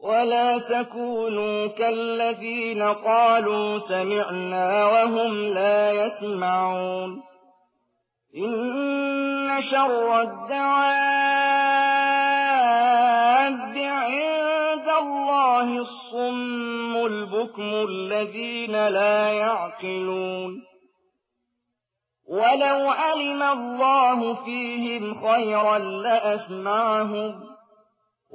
ولا تكونوا كالذين قالوا سمعنا وهم لا يسمعون إن شر الدعاب عند الله الصم البكم الذين لا يعقلون ولو علم الله فيهم خيرا لأسمعهم